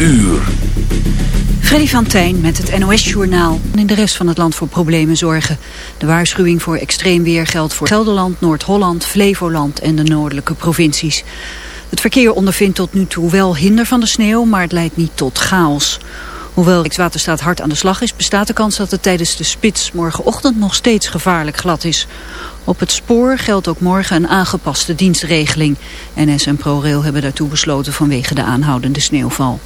uur. Freddy van Tijn met het NOS-journaal. In de rest van het land voor problemen zorgen. De waarschuwing voor extreem weer geldt voor Gelderland, Noord-Holland, Flevoland en de noordelijke provincies. Het verkeer ondervindt tot nu toe wel hinder van de sneeuw, maar het leidt niet tot chaos. Hoewel Rijkswaterstaat hard aan de slag is, bestaat de kans dat het tijdens de spits morgenochtend nog steeds gevaarlijk glad is. Op het spoor geldt ook morgen een aangepaste dienstregeling. NS en ProRail hebben daartoe besloten vanwege de aanhoudende sneeuwval.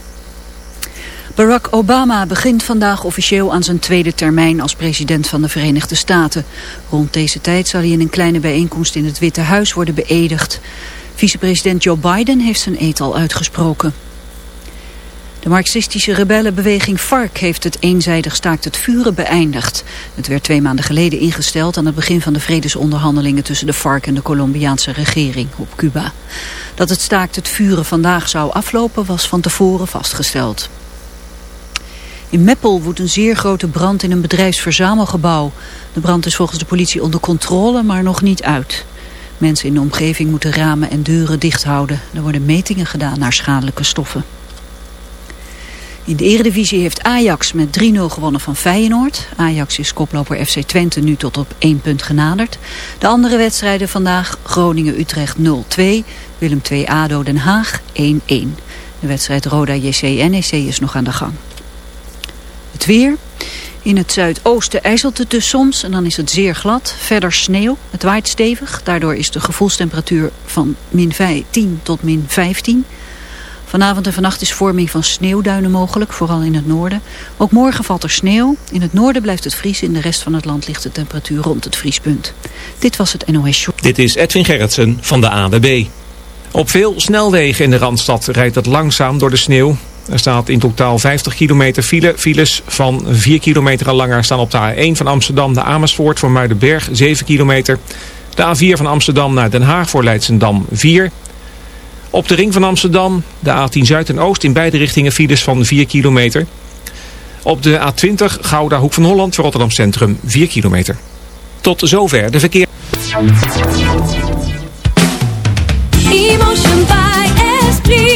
Barack Obama begint vandaag officieel aan zijn tweede termijn als president van de Verenigde Staten. Rond deze tijd zal hij in een kleine bijeenkomst in het Witte Huis worden beëdigd. Vicepresident Joe Biden heeft zijn eet al uitgesproken. De marxistische rebellenbeweging FARC heeft het eenzijdig staakt het vuren beëindigd. Het werd twee maanden geleden ingesteld aan het begin van de vredesonderhandelingen tussen de FARC en de Colombiaanse regering op Cuba. Dat het staakt het vuren vandaag zou aflopen was van tevoren vastgesteld. In Meppel woedt een zeer grote brand in een bedrijfsverzamelgebouw. De brand is volgens de politie onder controle, maar nog niet uit. Mensen in de omgeving moeten ramen en deuren dicht houden. Er worden metingen gedaan naar schadelijke stoffen. In de eredivisie heeft Ajax met 3-0 gewonnen van Feyenoord. Ajax is koploper FC Twente nu tot op 1 punt genaderd. De andere wedstrijden vandaag Groningen-Utrecht 0-2, Willem 2 ADO Den Haag 1-1. De wedstrijd Roda JC-NEC is nog aan de gang. Het weer. In het zuidoosten ijzelt het dus soms en dan is het zeer glad. Verder sneeuw. Het waait stevig. Daardoor is de gevoelstemperatuur van min 10 tot min 15. Vanavond en vannacht is vorming van sneeuwduinen mogelijk, vooral in het noorden. Ook morgen valt er sneeuw. In het noorden blijft het vriezen. In de rest van het land ligt de temperatuur rond het vriespunt. Dit was het NOS Show. Dit is Edwin Gerritsen van de AWB. Op veel snelwegen in de Randstad rijdt het langzaam door de sneeuw. Er staat in totaal 50 kilometer file. Files van 4 kilometer en langer staan op de A1 van Amsterdam naar Amersfoort voor Muidenberg 7 kilometer. De A4 van Amsterdam naar Den Haag voor Leidsendam 4. Op de ring van Amsterdam, de A10 Zuid en Oost in beide richtingen files van 4 kilometer. Op de A20 Gouda Hoek van Holland voor Rotterdam Centrum 4 kilometer. Tot zover de verkeer. Emotion by.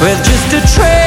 With just a trail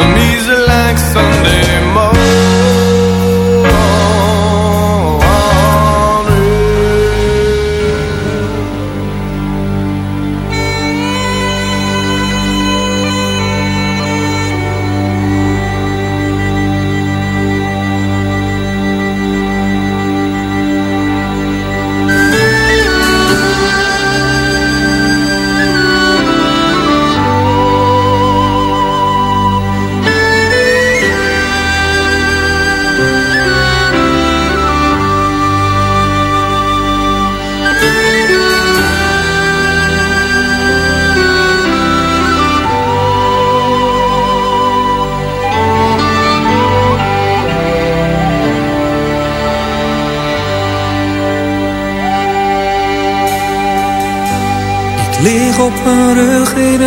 I'm easy like Sunday.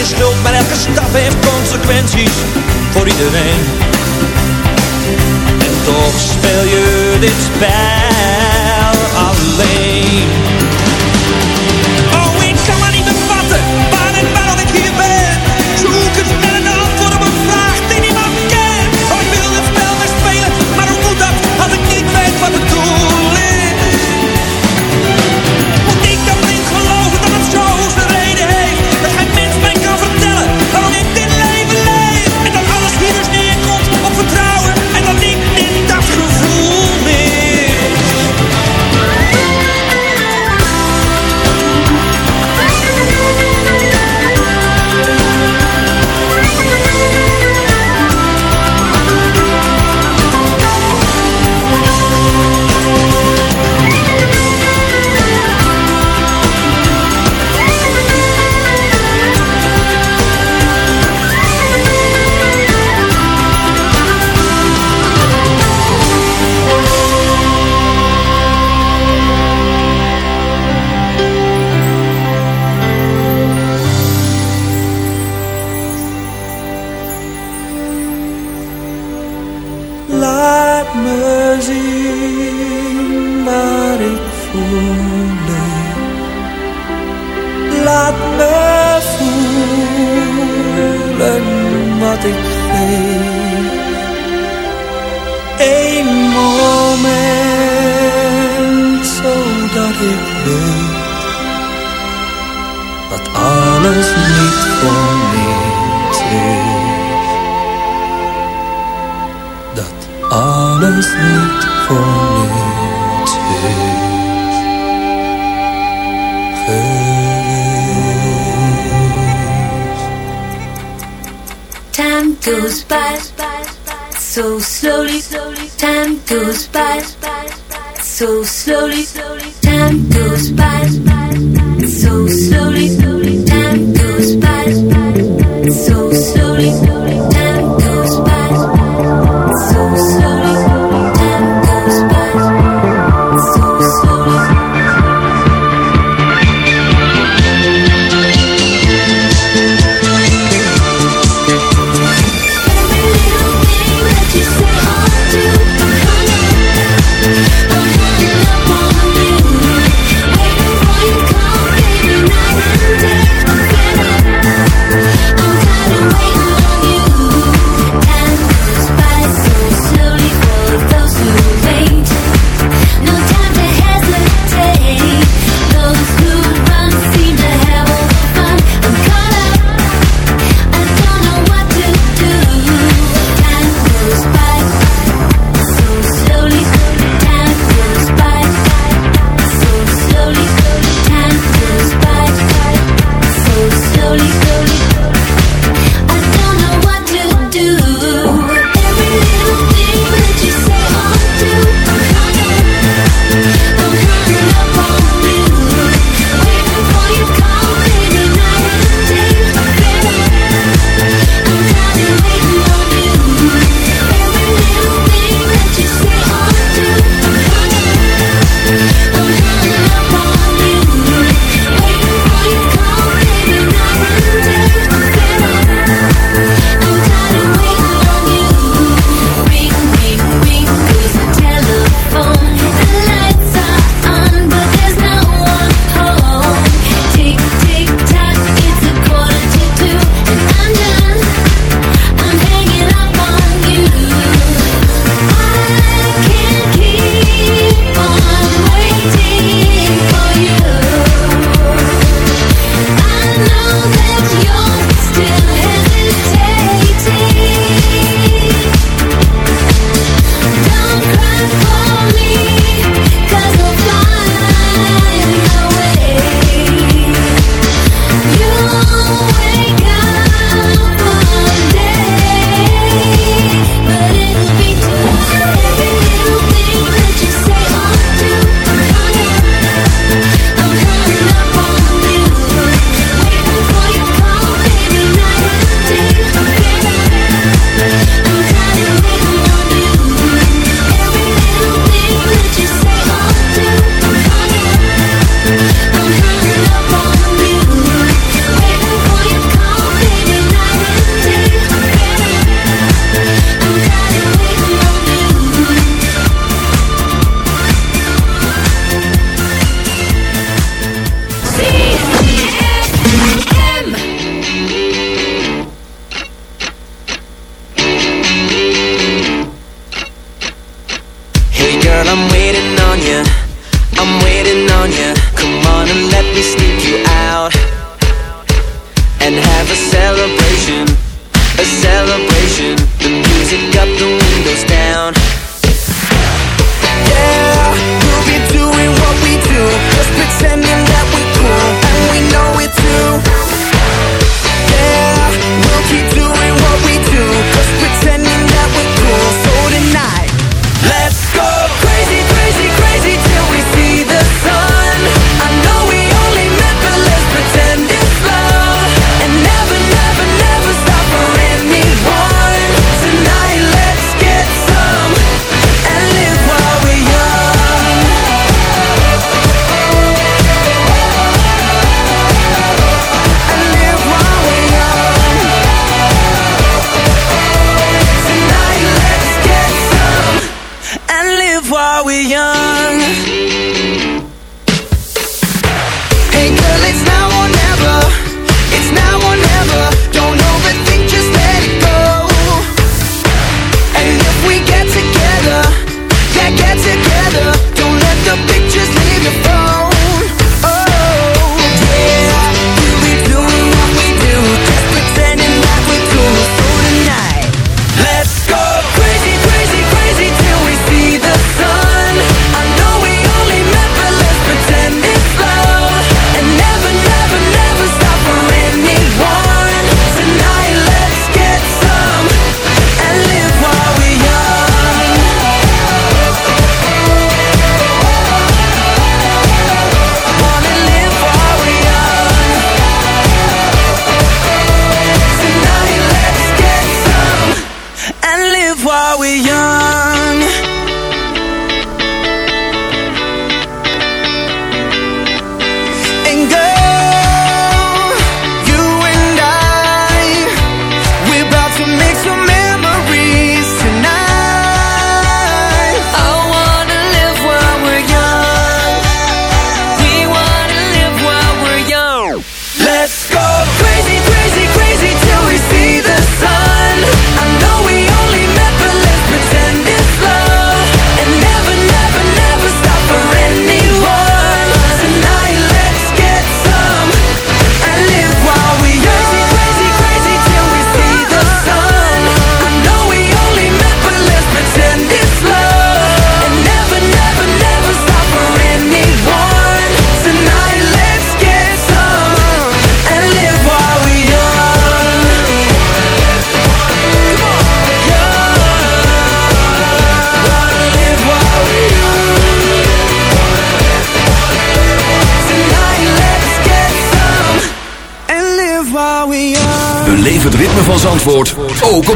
Geen schuld, maar elke stap heeft consequenties voor iedereen. En toch speel je dit spel alleen. Oh, ik kan maar niet bevatten Laat me zien waar ik leef. Laat me voelen wat ik geef. Eén moment, zodat ik weet dat alles niet voor niets is Time goes by so slowly. Slowly, time goes by so slowly. Slowly, time goes by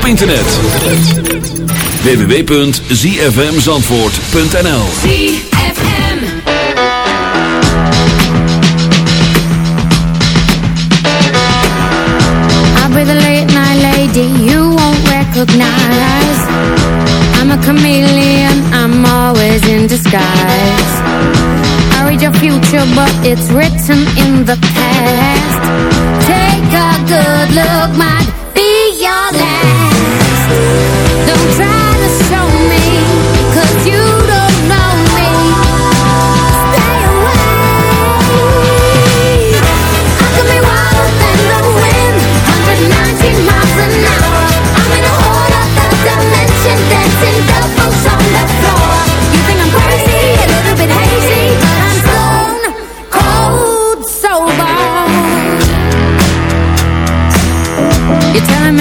internet. www.zfmzandvoort.nl I'll be the late night lady you won't recognize. I'm a chameleon, I'm always in disguise. I read your future but it's written in the past. Take a good look, my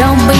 Don't be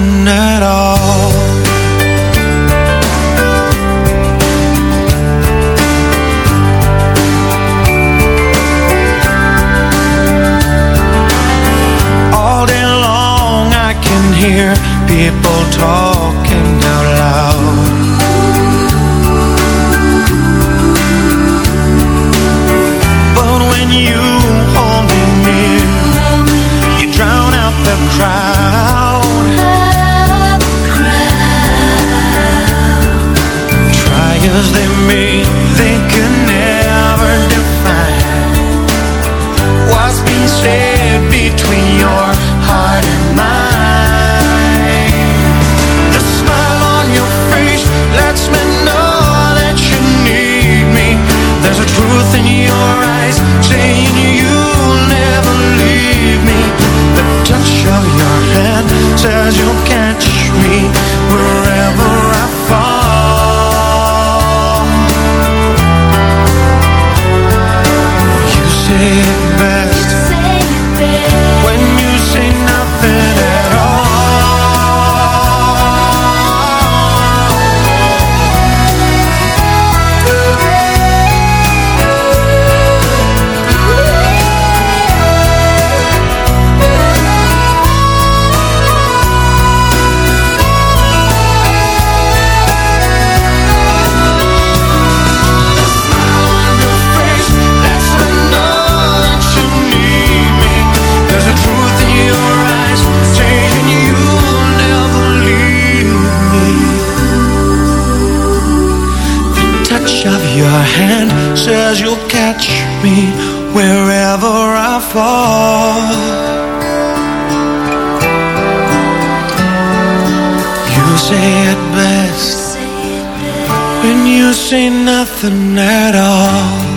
nothing say nothing at all.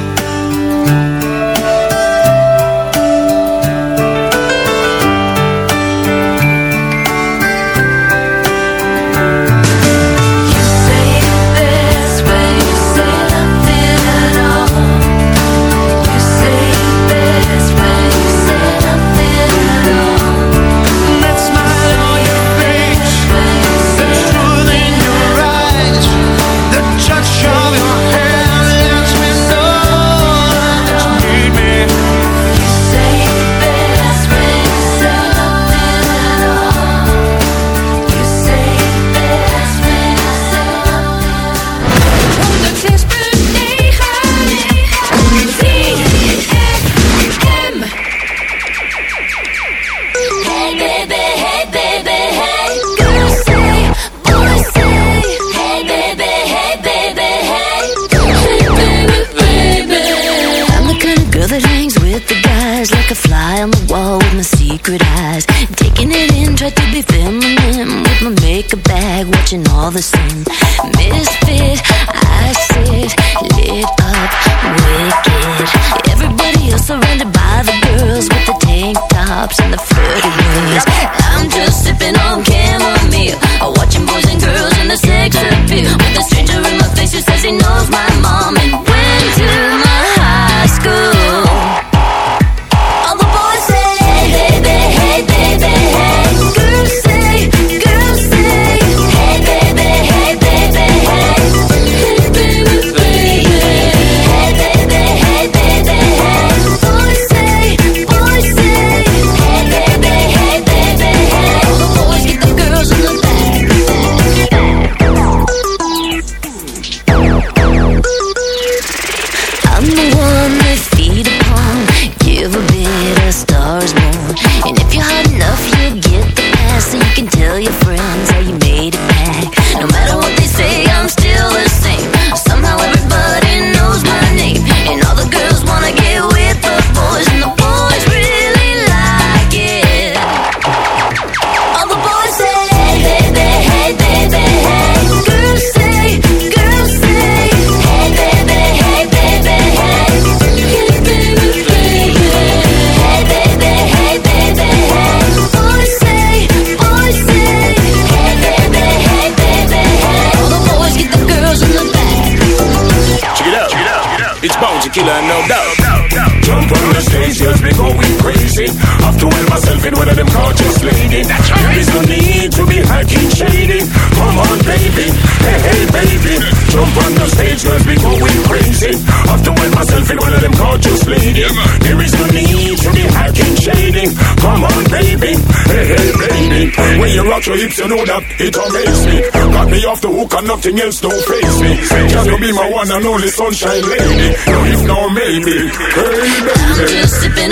sure if you know that it amazes me. Got me off the hook and nothing else don't face me. Can you be my one and only sunshine lady? No, if no, maybe. Hey, baby. I'm just sipping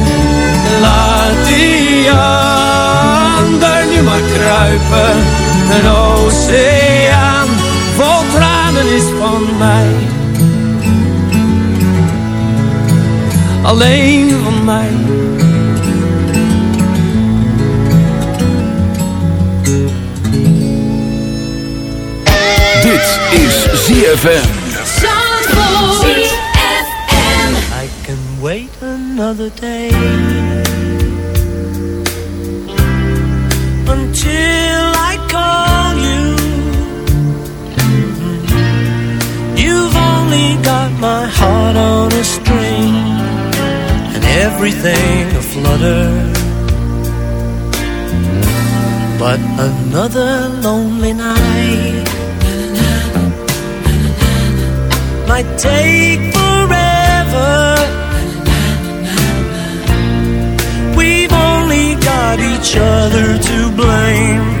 Nu maar kruipen, een oceaan vol tranen is van mij. Alleen van mij. Dit is ZFM. I can wait another day call you. You've only got my heart on a string and everything a flutter. But another lonely night might take forever. We've only got each other to blame.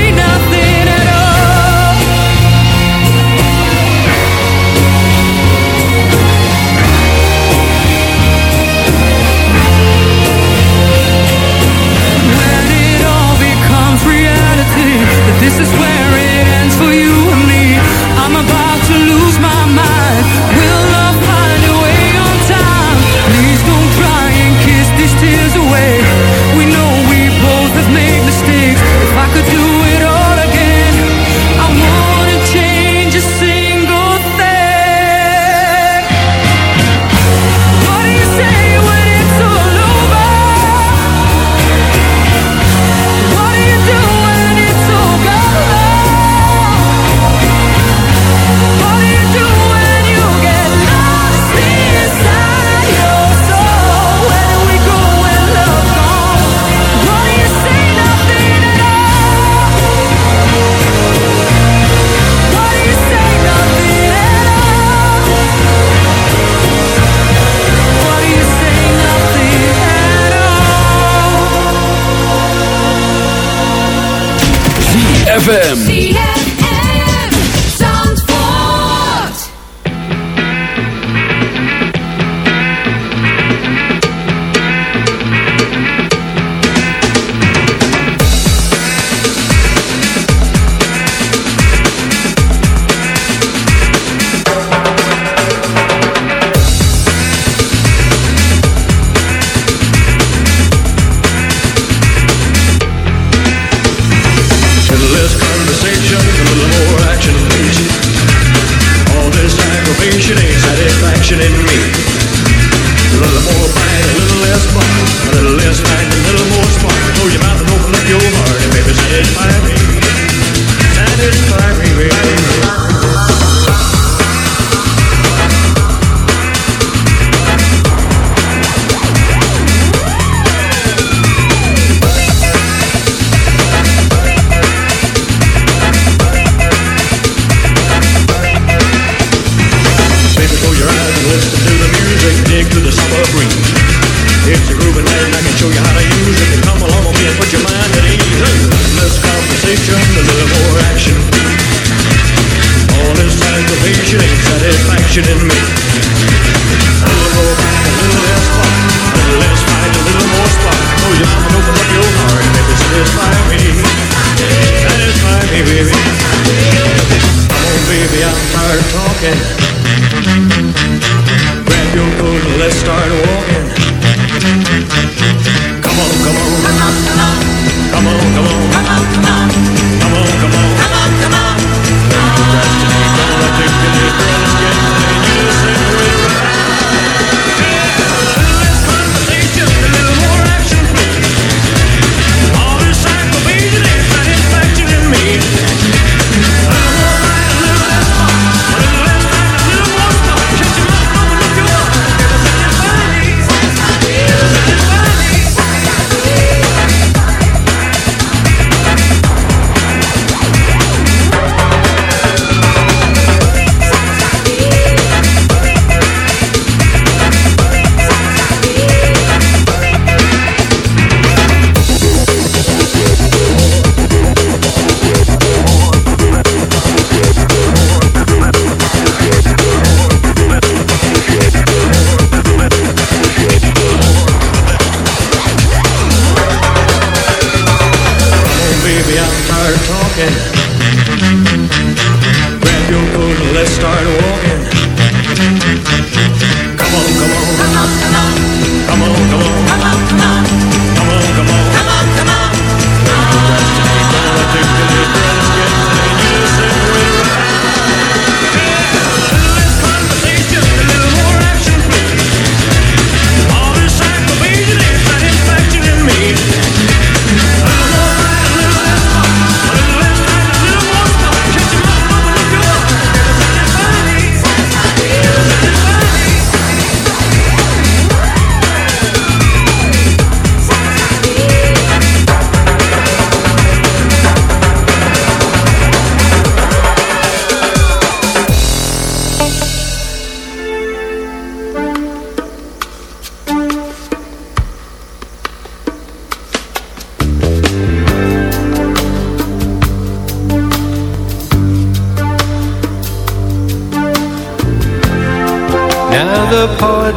This is where ZFM.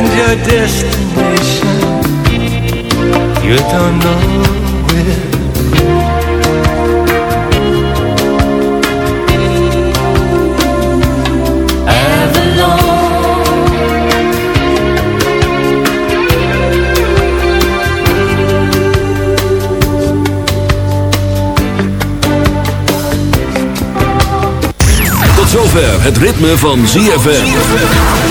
and your destination. You don't know where. Tot Zover het ritme van ZFM